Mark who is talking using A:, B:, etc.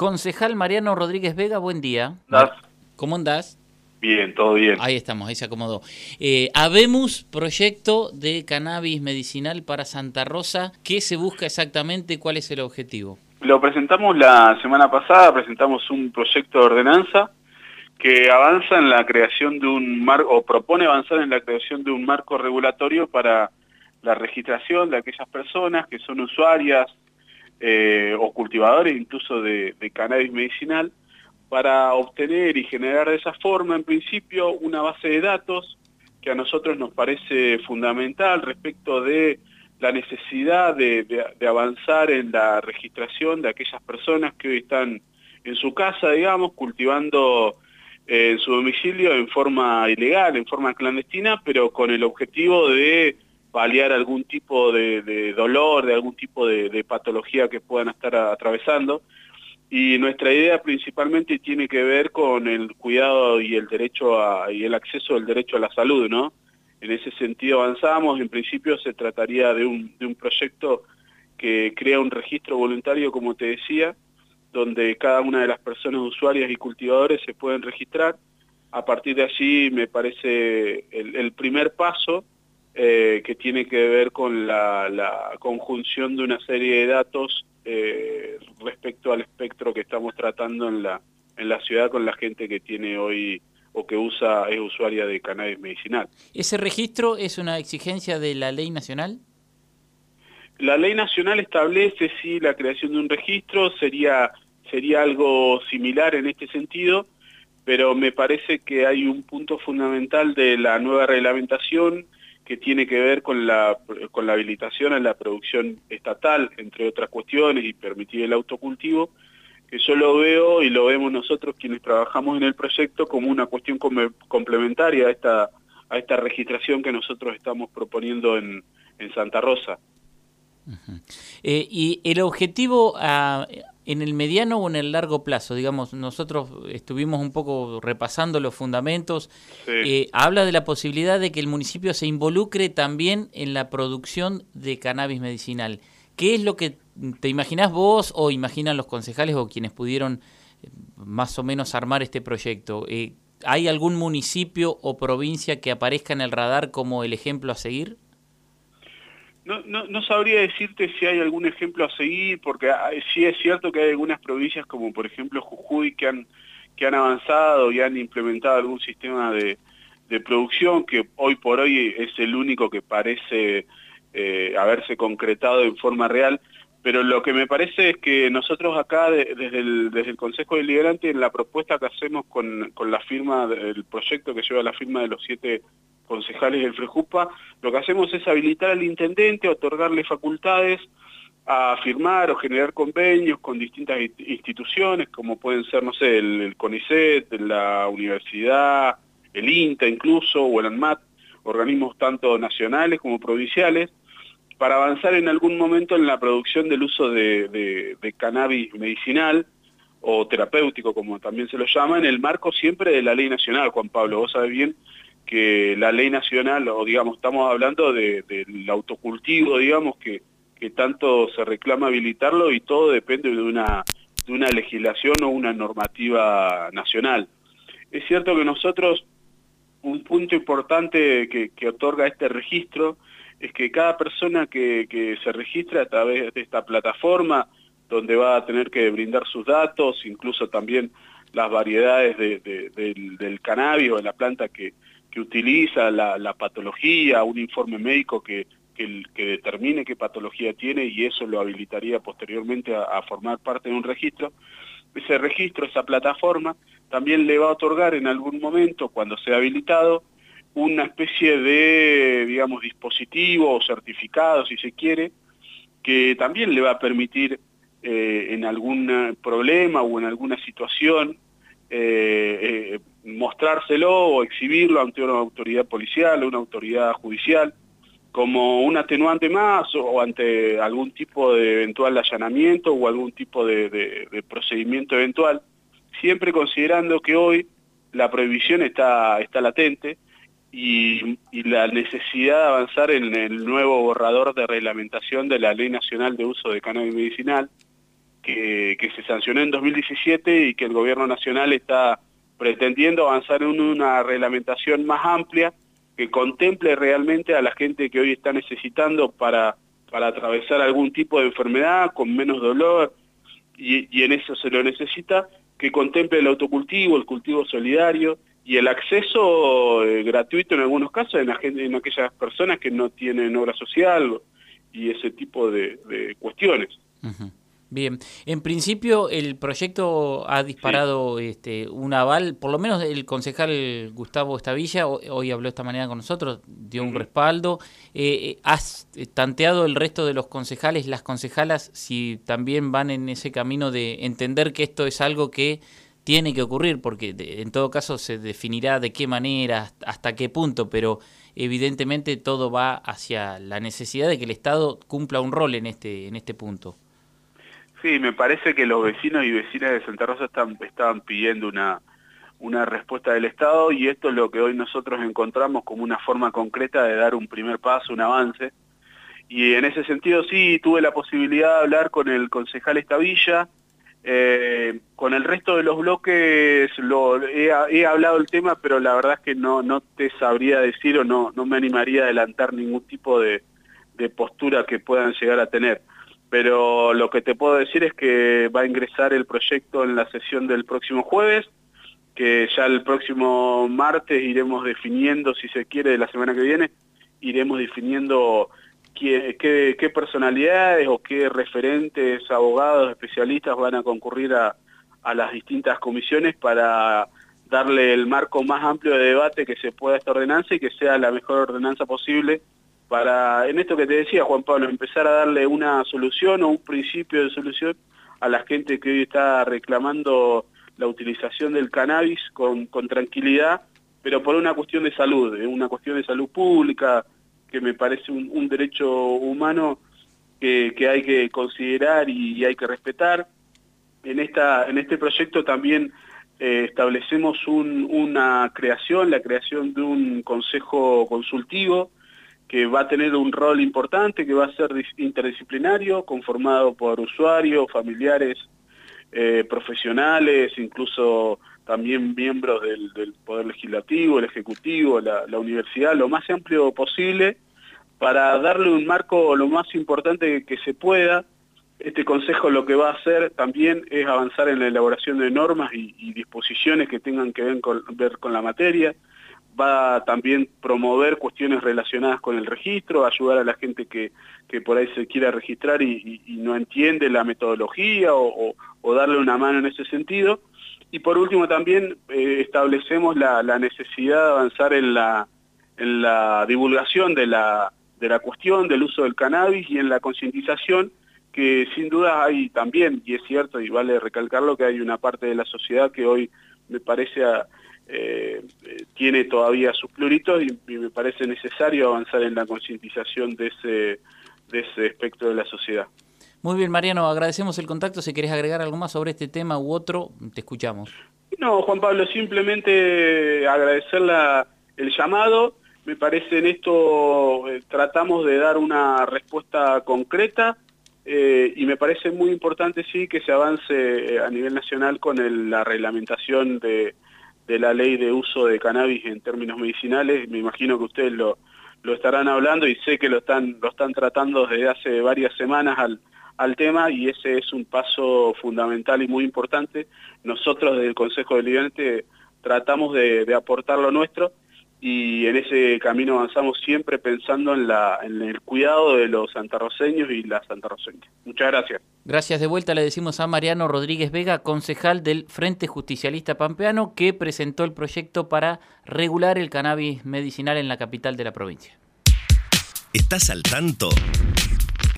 A: Concejal Mariano Rodríguez Vega, buen día.
B: ¿Das?
A: ¿Cómo andás?
B: Bien, todo bien.
A: Ahí estamos, ahí se acomodó. Eh, habemos proyecto de cannabis medicinal para Santa Rosa. ¿Qué se busca exactamente? ¿Cuál es el objetivo?
B: Lo presentamos la semana pasada, presentamos un proyecto de ordenanza que avanza en la creación de un marco, o propone avanzar en la creación de un marco regulatorio para la registración de aquellas personas que son usuarias eh, o cultivadores incluso de, cannabis medicinal, para obtener y generar de esa forma, en principio, una base de datos que a nosotros nos parece fundamental respecto de la necesidad de, avanzar en la registración de aquellas personas que hoy están en su casa, digamos, cultivando eh, en su domicilio en forma ilegal, en forma clandestina, pero con el objetivo de paliar algún tipo de, dolor, de algún tipo de, patología que puedan estar atravesando y nuestra idea principalmente tiene que ver con el cuidado y el derecho y el acceso al derecho a la salud, ¿no? En ese sentido avanzamos, en principio se trataría de un, de un proyecto que crea un registro voluntario, como te decía, donde cada una de las personas usuarias y cultivadores se pueden registrar. A partir de allí me parece el, primer paso eh, que tiene que ver con la, la conjunción de una serie de datos eh, respecto al espectro que estamos tratando en la, en la ciudad con la gente que tiene hoy o que usa es usuaria de cannabis medicinal.
A: ¿Ese registro es una exigencia de la ley nacional?
B: La ley nacional establece sí la creación de un registro, sería, sería algo similar en este sentido, pero me parece que hay un punto fundamental de la nueva reglamentación que tiene que ver con la, con la habilitación en la producción estatal, entre otras cuestiones, y permitir el autocultivo, que yo lo veo y lo vemos nosotros quienes trabajamos en el proyecto como una cuestión complementaria a esta, a esta registración que nosotros estamos proponiendo en, en Santa Rosa.
A: Eh, y el objetivo ah, en el mediano o en el largo plazo, digamos, nosotros estuvimos un poco repasando los fundamentos, eh, habla de la posibilidad de que el municipio se involucre también en la producción de cannabis medicinal. ¿Qué es lo que te imaginás vos o imaginan los concejales o quienes pudieron eh, más o menos armar este proyecto? ¿Hay algún municipio o provincia que aparezca en el radar como el ejemplo a seguir?
B: No, no, no, sabría decirte si hay algún ejemplo a seguir, porque sí es cierto que hay algunas provincias como por ejemplo Jujuy que han, que han avanzado y han implementado algún sistema de, de producción que hoy por hoy es el único que parece eh, haberse concretado en forma real, pero lo que me parece es que nosotros acá desde, el, desde el Consejo Deliberante en la propuesta que hacemos con, con la firma del proyecto que lleva la firma de los siete concejales del Frejupa, lo que hacemos es habilitar al intendente, otorgarle facultades a firmar o generar convenios con distintas instituciones, como pueden ser, no sé, el, CONICET, la universidad, el INTA incluso, o el ANMAT, organismos tanto nacionales como provinciales, para avanzar en algún momento en la producción del uso de, de cannabis medicinal o terapéutico, como también se lo llama, en el marco siempre de la ley nacional, Juan Pablo. Vos sabés bien que la ley nacional, o digamos, estamos hablando del autocultivo, digamos, que, que tanto se reclama habilitarlo y todo depende de una, de una legislación o una normativa nacional. Es cierto que nosotros, un punto importante que, que otorga este registro es que cada persona que, que se registra a través de esta plataforma, donde va a tener que brindar sus datos, incluso también las variedades de, del, del cannabis o de la planta que, que utiliza la, patología, un informe médico que, que, determine qué patología tiene y eso lo habilitaría posteriormente a, formar parte de un registro. Ese registro, esa plataforma, también le va a otorgar en algún momento, cuando sea habilitado, una especie de, digamos, dispositivo o certificado, si se quiere, que también le va a permitir eh, en algún problema o en alguna situación eh, eh, mostrárselo o exhibirlo ante una autoridad policial o una autoridad judicial como un atenuante más o, ante algún tipo de eventual allanamiento o algún tipo de, procedimiento eventual, siempre considerando que hoy la prohibición está, está latente y, y, la necesidad de avanzar en el nuevo borrador de reglamentación de la Ley Nacional de Uso de Cannabis Medicinal, que, se sancionó en 2017 y que el gobierno nacional está pretendiendo avanzar en una reglamentación más amplia que contemple realmente a la gente que hoy está necesitando para, para atravesar algún tipo de enfermedad con menos dolor y, y en eso se lo necesita, que contemple el autocultivo, el cultivo solidario y el acceso eh, gratuito en algunos casos en, en, aquellas personas que no tienen obra social y ese tipo de cuestiones.
A: Bien, en principio el proyecto ha disparado este, un aval, por lo menos el concejal Gustavo Estavilla, hoy habló esta manera con nosotros, dio un respaldo. Eh, eh, ¿Has tanteado el resto de los concejales, las concejalas, si también van en ese camino de entender que esto es algo que tiene que ocurrir? Porque en todo caso se definirá de qué manera, hasta qué punto, pero evidentemente todo va hacia la necesidad de que el Estado cumpla un rol en este, en este punto.
B: Sí, me parece que los vecinos y vecinas de Santa Rosa están, estaban pidiendo una, una respuesta del Estado y esto es lo que hoy nosotros encontramos como una forma concreta de dar un primer paso, un avance. Y en ese sentido sí, tuve la posibilidad de hablar con el concejal Estavilla, eh, con el resto de los bloques lo, he, hablado el tema, pero la verdad es que no, no te sabría decir o no, no me animaría a adelantar ningún tipo de, de postura que puedan llegar a tener pero lo que te puedo decir es que va a ingresar el proyecto en la sesión del próximo jueves, que ya el próximo martes iremos definiendo, si se quiere, de la semana que viene, iremos definiendo qué, personalidades o qué referentes, abogados, especialistas van a concurrir a, a las distintas comisiones para darle el marco más amplio de debate que se pueda a esta ordenanza y que sea la mejor ordenanza posible para, en esto que te decía Juan Pablo, empezar a darle una solución o un principio de solución a la gente que hoy está reclamando la utilización del cannabis con, con tranquilidad, pero por una cuestión de salud, ¿eh? una cuestión de salud pública, que me parece un, derecho humano que, que, hay que considerar y, hay que respetar. En, esta, en este proyecto también eh, establecemos un, una creación, la creación de un consejo consultivo, que va a tener un rol importante, que va a ser interdisciplinario, conformado por usuarios, familiares, eh, profesionales, incluso también miembros del, Poder Legislativo, el Ejecutivo, la, la, universidad, lo más amplio posible, para darle un marco lo más importante que se pueda. Este Consejo lo que va a hacer también es avanzar en la elaboración de normas y, disposiciones que tengan que ver con la materia, va a también promover cuestiones relacionadas con el registro, ayudar a la gente que, que por ahí se quiera registrar y, no entiende la metodología o, darle una mano en ese sentido. Y por último también eh, establecemos la, necesidad de avanzar en la, en la divulgación de la, de la cuestión del uso del cannabis y en la concientización que sin duda hay también, y es cierto, y vale recalcarlo, que hay una parte de la sociedad que hoy me parece a, eh, tiene todavía sus pluritos y, me parece necesario avanzar en la concientización de ese, de ese espectro de la sociedad.
A: Muy bien, Mariano, agradecemos el contacto. Si querés agregar algo más sobre este tema u otro, te escuchamos.
B: No, Juan Pablo, simplemente agradecer la, el llamado. Me parece en esto eh, tratamos de dar una respuesta concreta eh, y me parece muy importante sí que se avance eh, a nivel nacional con la reglamentación de, de la ley de uso de cannabis en términos medicinales. Me imagino que ustedes lo, lo estarán hablando y sé que lo están, lo están tratando desde hace varias semanas al, al tema y ese es un paso fundamental y muy importante. Nosotros desde el Consejo Deliberante tratamos de aportar lo nuestro y en ese camino avanzamos siempre pensando en, la, en el cuidado de los santarroceños y las santarroceñas. Muchas gracias.
A: Gracias de vuelta le decimos a Mariano Rodríguez Vega, concejal del Frente Justicialista Pampeano, que presentó el proyecto para regular el cannabis medicinal en la capital de la provincia.
C: ¿Estás al tanto?